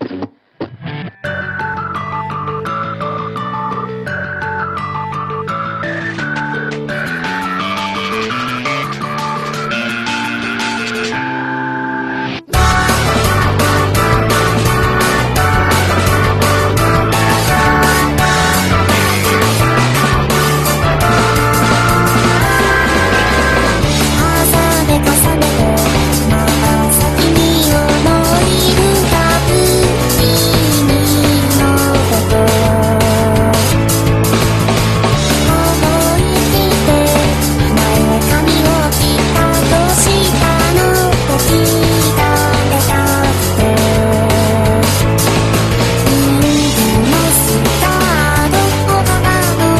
you